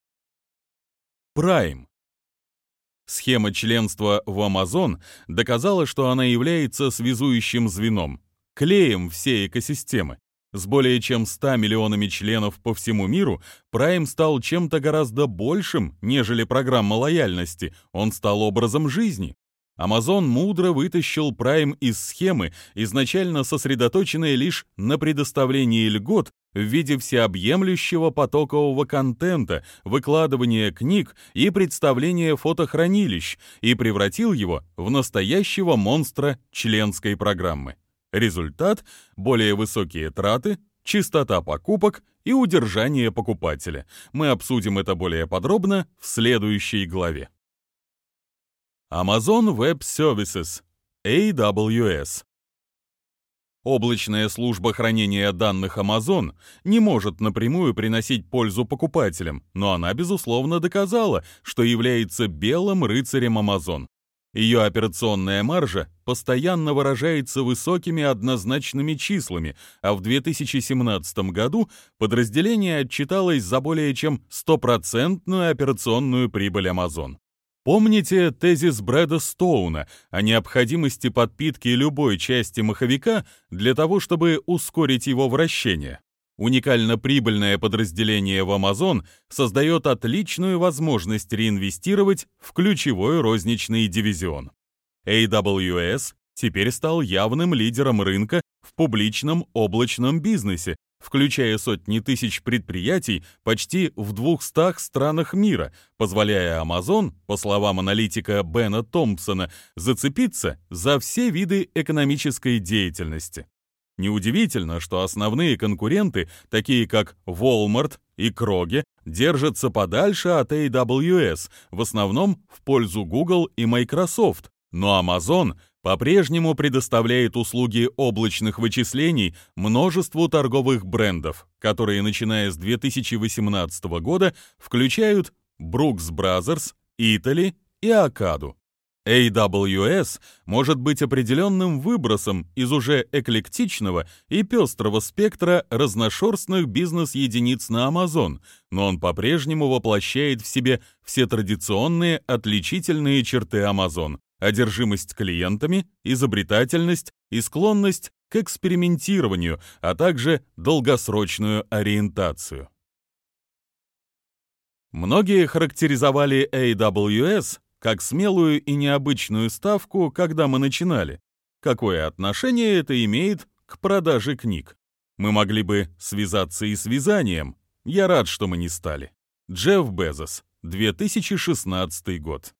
Prime. Схема членства в Amazon доказала, что она является связующим звеном, клеем всей экосистемы. С более чем 100 миллионами членов по всему миру, Prime стал чем-то гораздо большим, нежели программа лояльности, он стал образом жизни. Amazon мудро вытащил Prime из схемы, изначально сосредоточенной лишь на предоставлении льгот в виде всеобъемлющего потокового контента, выкладывания книг и представления фотохранилищ, и превратил его в настоящего монстра членской программы. Результат – более высокие траты, частота покупок и удержание покупателя. Мы обсудим это более подробно в следующей главе. Amazon Web Services AWS Облачная служба хранения данных Amazon не может напрямую приносить пользу покупателям, но она, безусловно, доказала, что является белым рыцарем Amazon. Ее операционная маржа постоянно выражается высокими однозначными числами, а в 2017 году подразделение отчиталось за более чем стопроцентную операционную прибыль Amazon. Помните тезис Брэда Стоуна о необходимости подпитки любой части маховика для того, чтобы ускорить его вращение? Уникально прибыльное подразделение в Amazon создает отличную возможность реинвестировать в ключевой розничный дивизион. AWS теперь стал явным лидером рынка в публичном облачном бизнесе, включая сотни тысяч предприятий почти в 200 странах мира, позволяя Amazon, по словам аналитика Бена Томпсона, зацепиться за все виды экономической деятельности. Неудивительно, что основные конкуренты, такие как Walmart и Kroger, держатся подальше от AWS, в основном в пользу Google и Microsoft, но Amazon по-прежнему предоставляет услуги облачных вычислений множеству торговых брендов, которые, начиная с 2018 года, включают Brooks Brothers, Italy и Акаду. AWS может быть определенным выбросом из уже эклектичного и пестрого спектра разношерстных бизнес-единиц на Amazon, но он по-прежнему воплощает в себе все традиционные отличительные черты Amazon одержимость клиентами, изобретательность и склонность к экспериментированию, а также долгосрочную ориентацию. Многие характеризовали AWS как смелую и необычную ставку, когда мы начинали. Какое отношение это имеет к продаже книг? Мы могли бы связаться и с вязанием. Я рад, что мы не стали. Джефф Безос, 2016 год.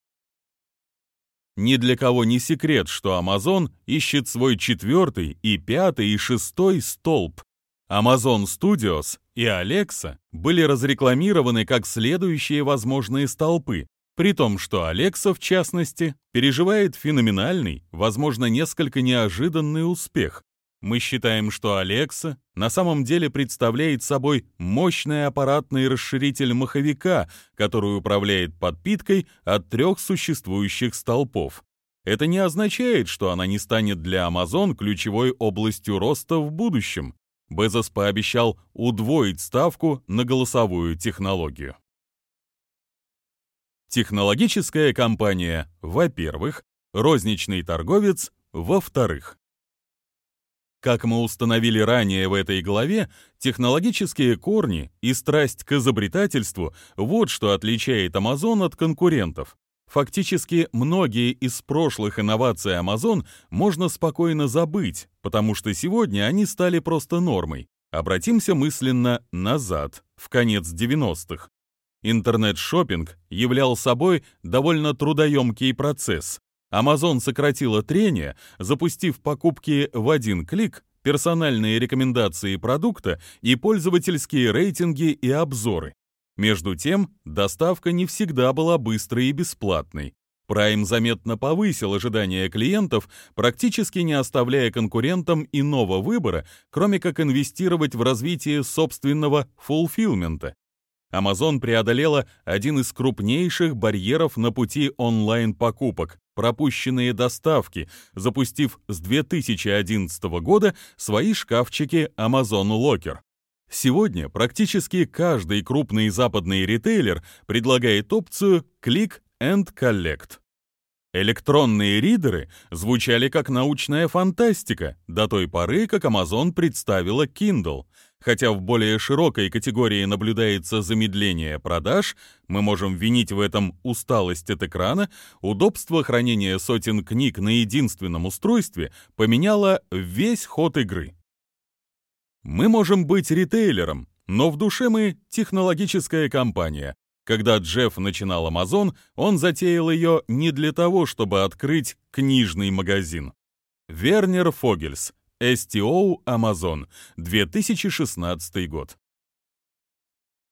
Ни для кого не секрет, что Amazon ищет свой четвертый и пятый и шестой столб. Amazon Studios и Alexa были разрекламированы как следующие возможные столпы, при том, что Alexa, в частности, переживает феноменальный, возможно, несколько неожиданный успех. Мы считаем, что Alexa на самом деле представляет собой мощный аппаратный расширитель маховика, который управляет подпиткой от трех существующих столпов. Это не означает, что она не станет для Amazon ключевой областью роста в будущем. Безос пообещал удвоить ставку на голосовую технологию. Технологическая компания, во-первых, розничный торговец, во-вторых. Как мы установили ранее в этой главе, технологические корни и страсть к изобретательству – вот что отличает Amazon от конкурентов. Фактически, многие из прошлых инноваций Amazon можно спокойно забыть, потому что сегодня они стали просто нормой. Обратимся мысленно назад, в конец 90-х. Интернет-шоппинг являл собой довольно трудоемкий процесс, Amazon сократила трение, запустив покупки в один клик, персональные рекомендации продукта и пользовательские рейтинги и обзоры. Между тем, доставка не всегда была быстрой и бесплатной. Prime заметно повысил ожидания клиентов, практически не оставляя конкурентам иного выбора, кроме как инвестировать в развитие собственного фулфилмента. Amazon преодолела один из крупнейших барьеров на пути онлайн-покупок – пропущенные доставки, запустив с 2011 года свои шкафчики Amazon Locker. Сегодня практически каждый крупный западный ритейлер предлагает опцию Click and Collect. Электронные ридеры звучали как научная фантастика до той поры, как Amazon представила Kindle – Хотя в более широкой категории наблюдается замедление продаж, мы можем винить в этом усталость от экрана, удобство хранения сотен книг на единственном устройстве поменяло весь ход игры. Мы можем быть ритейлером, но в душе мы технологическая компания. Когда Джефф начинал Amazon, он затеял ее не для того, чтобы открыть книжный магазин. Вернер Фогельс, STO Amazon, 2016 год.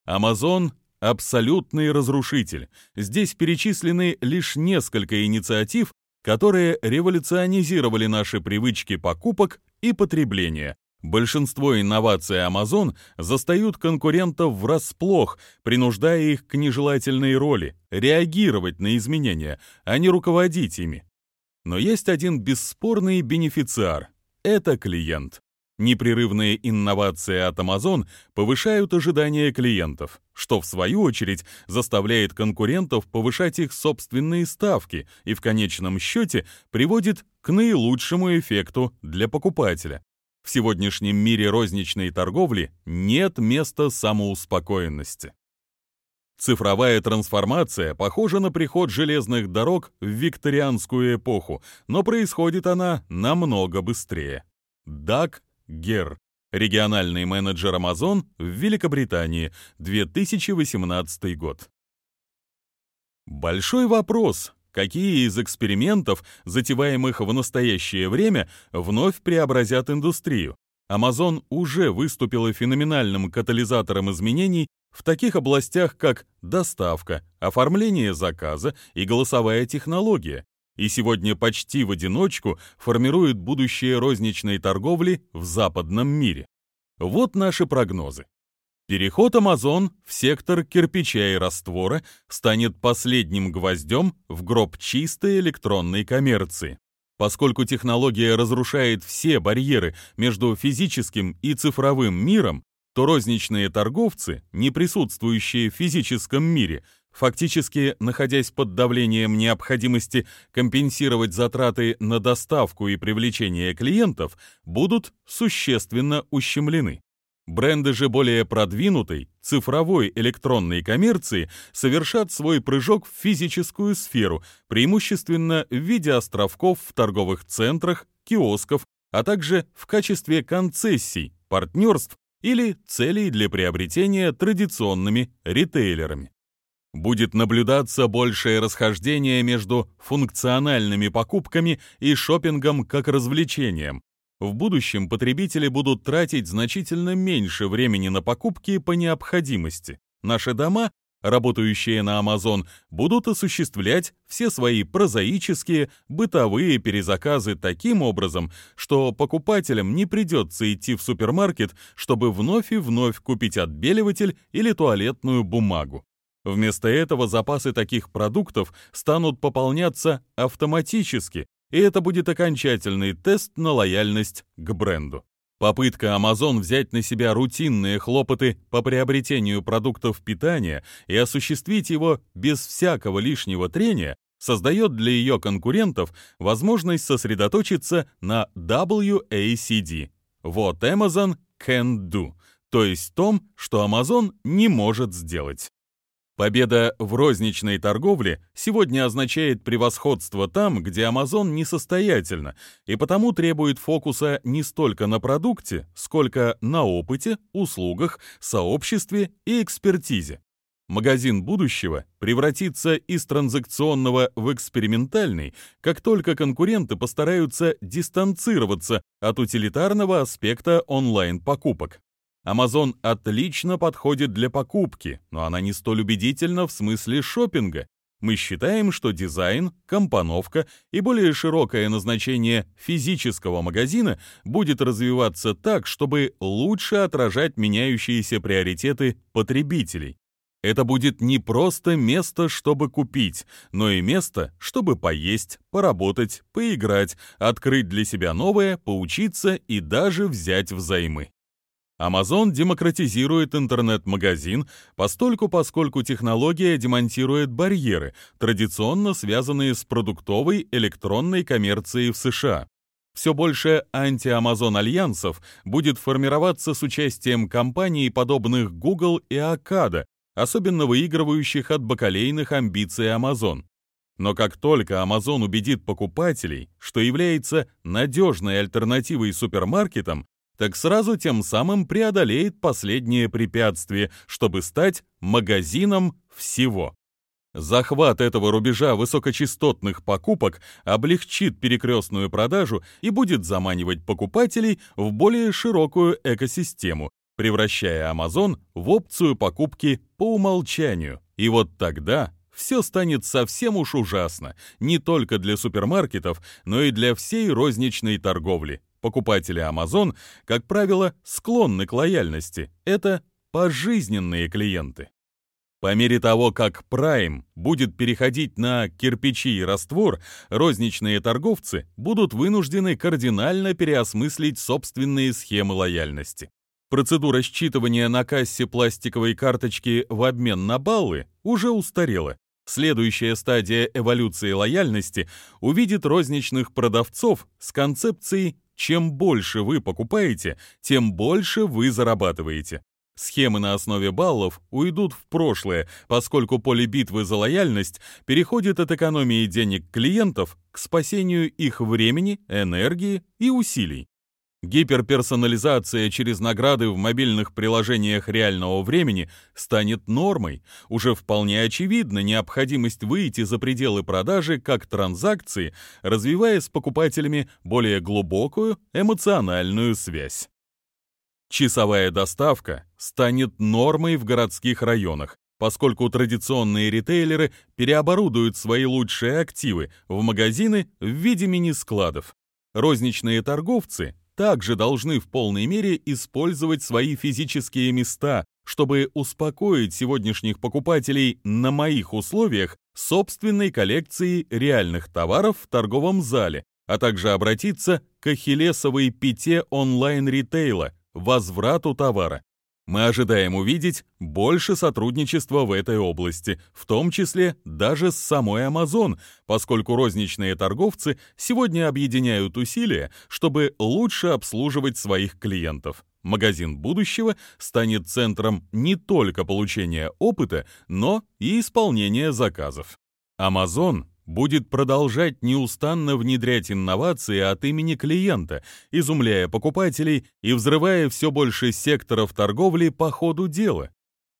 Amazon — абсолютный разрушитель. Здесь перечислены лишь несколько инициатив, которые революционизировали наши привычки покупок и потребления. Большинство инноваций Amazon застают конкурентов врасплох, принуждая их к нежелательной роли, реагировать на изменения, а не руководить ими. Но есть один бесспорный бенефициар это клиент. Непрерывные инновации от Amazon повышают ожидания клиентов, что в свою очередь заставляет конкурентов повышать их собственные ставки и в конечном счете приводит к наилучшему эффекту для покупателя. В сегодняшнем мире розничной торговли нет места самоуспокоенности. Цифровая трансформация похожа на приход железных дорог в викторианскую эпоху, но происходит она намного быстрее. Даг Гер, региональный менеджер Amazon в Великобритании, 2018 год. Большой вопрос, какие из экспериментов, затеваемых в настоящее время, вновь преобразят индустрию. Amazon уже выступила феноменальным катализатором изменений в таких областях, как доставка, оформление заказа и голосовая технология, и сегодня почти в одиночку формирует будущее розничной торговли в западном мире. Вот наши прогнозы. Переход Amazon в сектор кирпича и раствора станет последним гвоздем в гроб чистой электронной коммерции. Поскольку технология разрушает все барьеры между физическим и цифровым миром, то розничные торговцы, не присутствующие в физическом мире, фактически находясь под давлением необходимости компенсировать затраты на доставку и привлечение клиентов, будут существенно ущемлены. Бренды же более продвинутой, цифровой электронной коммерции совершат свой прыжок в физическую сферу, преимущественно в виде островков в торговых центрах, киосков, а также в качестве концессий, партнерств или целей для приобретения традиционными ритейлерами. Будет наблюдаться большее расхождение между функциональными покупками и шопингом как развлечением, в будущем потребители будут тратить значительно меньше времени на покупки по необходимости. Наши дома, работающие на Amazon, будут осуществлять все свои прозаические, бытовые перезаказы таким образом, что покупателям не придется идти в супермаркет, чтобы вновь и вновь купить отбеливатель или туалетную бумагу. Вместо этого запасы таких продуктов станут пополняться автоматически, и это будет окончательный тест на лояльность к бренду. Попытка Amazon взять на себя рутинные хлопоты по приобретению продуктов питания и осуществить его без всякого лишнего трения создает для ее конкурентов возможность сосредоточиться на WACD – What Amazon Can Do, то есть том, что Amazon не может сделать. Победа в розничной торговле сегодня означает превосходство там, где Amazon несостоятельна, и потому требует фокуса не столько на продукте, сколько на опыте, услугах, сообществе и экспертизе. Магазин будущего превратится из транзакционного в экспериментальный, как только конкуренты постараются дистанцироваться от утилитарного аспекта онлайн-покупок. Amazon отлично подходит для покупки, но она не столь убедительна в смысле шопинга. Мы считаем, что дизайн, компоновка и более широкое назначение физического магазина будет развиваться так, чтобы лучше отражать меняющиеся приоритеты потребителей. Это будет не просто место, чтобы купить, но и место, чтобы поесть, поработать, поиграть, открыть для себя новое, поучиться и даже взять взаймы. Amazon демократизирует интернет-магазин постольку, поскольку технология демонтирует барьеры, традиционно связанные с продуктовой электронной коммерцией в США. Все больше анти-Амазон альянсов будет формироваться с участием компаний, подобных Google и Акада, особенно выигрывающих от бакалейных амбиций Amazon. Но как только Amazon убедит покупателей, что является надежной альтернативой супермаркетам, так сразу тем самым преодолеет последнее препятствие, чтобы стать магазином всего. Захват этого рубежа высокочастотных покупок облегчит перекрестную продажу и будет заманивать покупателей в более широкую экосистему, превращая Amazon в опцию покупки по умолчанию. И вот тогда все станет совсем уж ужасно, не только для супермаркетов, но и для всей розничной торговли. Покупатели Amazon, как правило, склонны к лояльности. Это пожизненные клиенты. По мере того, как Prime будет переходить на кирпичи и раствор, розничные торговцы будут вынуждены кардинально переосмыслить собственные схемы лояльности. Процедура считывания на кассе пластиковой карточки в обмен на баллы уже устарела. Следующая стадия эволюции лояльности увидит розничных продавцов с концепцией чем больше вы покупаете, тем больше вы зарабатываете. Схемы на основе баллов уйдут в прошлое, поскольку поле битвы за лояльность переходит от экономии денег клиентов к спасению их времени, энергии и усилий. Гиперперсонализация через награды в мобильных приложениях реального времени станет нормой. Уже вполне очевидна необходимость выйти за пределы продажи как транзакции, развивая с покупателями более глубокую эмоциональную связь. Часовая доставка станет нормой в городских районах, поскольку традиционные ритейлеры переоборудуют свои лучшие активы в магазины в виде мини-складов. Розничные торговцы также должны в полной мере использовать свои физические места, чтобы успокоить сегодняшних покупателей на моих условиях собственной коллекцией реальных товаров в торговом зале, а также обратиться к ахиллесовой пяте онлайн-ритейла, возврату товара. Мы ожидаем увидеть больше сотрудничества в этой области, в том числе даже с самой Amazon, поскольку розничные торговцы сегодня объединяют усилия, чтобы лучше обслуживать своих клиентов. Магазин будущего станет центром не только получения опыта, но и исполнения заказов. Amazon будет продолжать неустанно внедрять инновации от имени клиента, изумляя покупателей и взрывая все больше секторов торговли по ходу дела.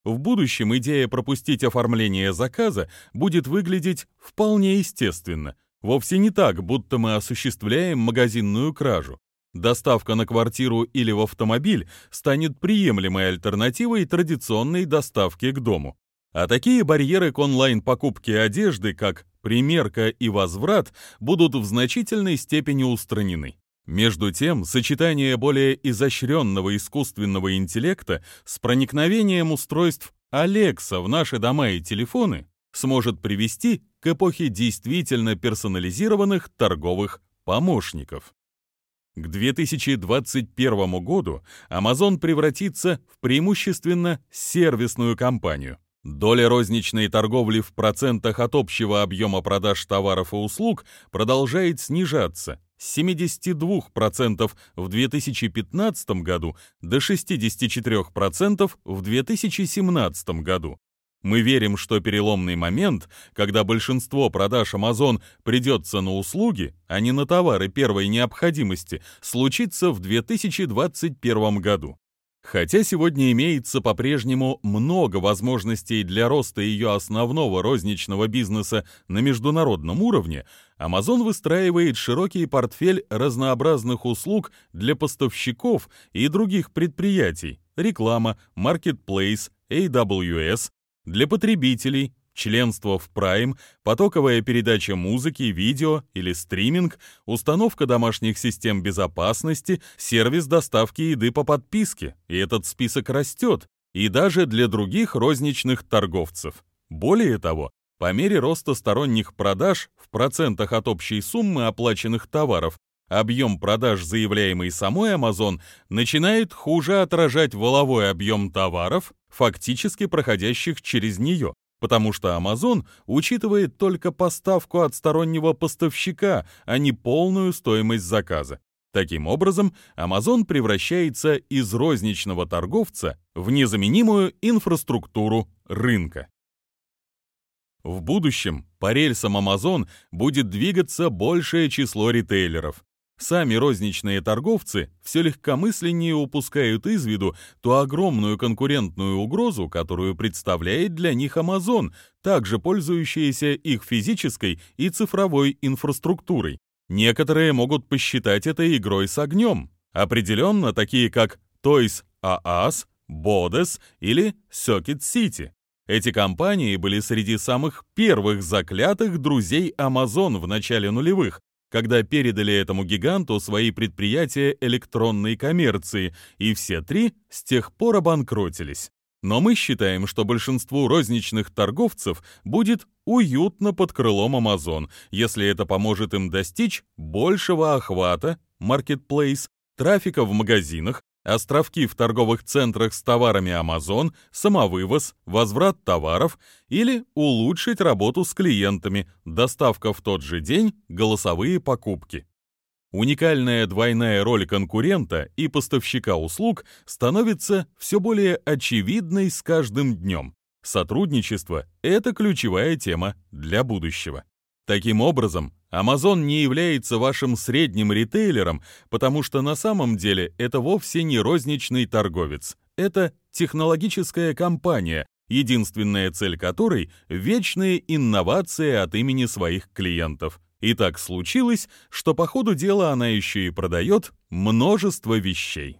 В будущем идея пропустить оформление заказа будет выглядеть вполне естественно. Вовсе не так, будто мы осуществляем магазинную кражу. Доставка на квартиру или в автомобиль станет приемлемой альтернативой традиционной доставке к дому. А такие барьеры к онлайн-покупке одежды, как примерка и возврат, будут в значительной степени устранены. Между тем, сочетание более изощренного искусственного интеллекта с проникновением устройств Alexa в наши дома и телефоны сможет привести к эпохе действительно персонализированных торговых помощников. К 2021 году Amazon превратится в преимущественно сервисную компанию. Доля розничной торговли в процентах от общего объема продаж товаров и услуг продолжает снижаться с 72% в 2015 году до 64% в 2017 году. Мы верим, что переломный момент, когда большинство продаж Amazon придется на услуги, а не на товары первой необходимости, случится в 2021 году. Хотя сегодня имеется по-прежнему много возможностей для роста ее основного розничного бизнеса на международном уровне, Amazon выстраивает широкий портфель разнообразных услуг для поставщиков и других предприятий, реклама, маркетплейс, AWS, для потребителей, членство в Prime, потоковая передача музыки, видео или стриминг, установка домашних систем безопасности, сервис доставки еды по подписке. И этот список растет, и даже для других розничных торговцев. Более того, по мере роста сторонних продаж в процентах от общей суммы оплаченных товаров, объем продаж, заявляемый самой Amazon, начинает хуже отражать воловой объем товаров, фактически проходящих через нее потому что Amazon учитывает только поставку от стороннего поставщика, а не полную стоимость заказа. Таким образом, Amazon превращается из розничного торговца в незаменимую инфраструктуру рынка. В будущем по рельсам Amazon будет двигаться большее число ритейлеров. Сами розничные торговцы все легкомысленнее упускают из виду ту огромную конкурентную угрозу, которую представляет для них Amazon, также пользующаяся их физической и цифровой инфраструктурой. Некоторые могут посчитать это игрой с огнем. Определенно, такие как Toys R Us, Bodes или Circuit City. Эти компании были среди самых первых заклятых друзей Amazon в начале нулевых, когда передали этому гиганту свои предприятия электронной коммерции, и все три с тех пор обанкротились. Но мы считаем, что большинству розничных торговцев будет уютно под крылом Amazon, если это поможет им достичь большего охвата, marketplace, трафика в магазинах, островки в торговых центрах с товарами Amazon, самовывоз, возврат товаров или улучшить работу с клиентами, доставка в тот же день, голосовые покупки. Уникальная двойная роль конкурента и поставщика услуг становится все более очевидной с каждым днем. Сотрудничество – это ключевая тема для будущего. Таким образом, Amazon не является вашим средним ритейлером, потому что на самом деле это вовсе не розничный торговец. Это технологическая компания, единственная цель которой – вечные инновации от имени своих клиентов – и так случилось, что по ходу дела она еще и продает множество вещей.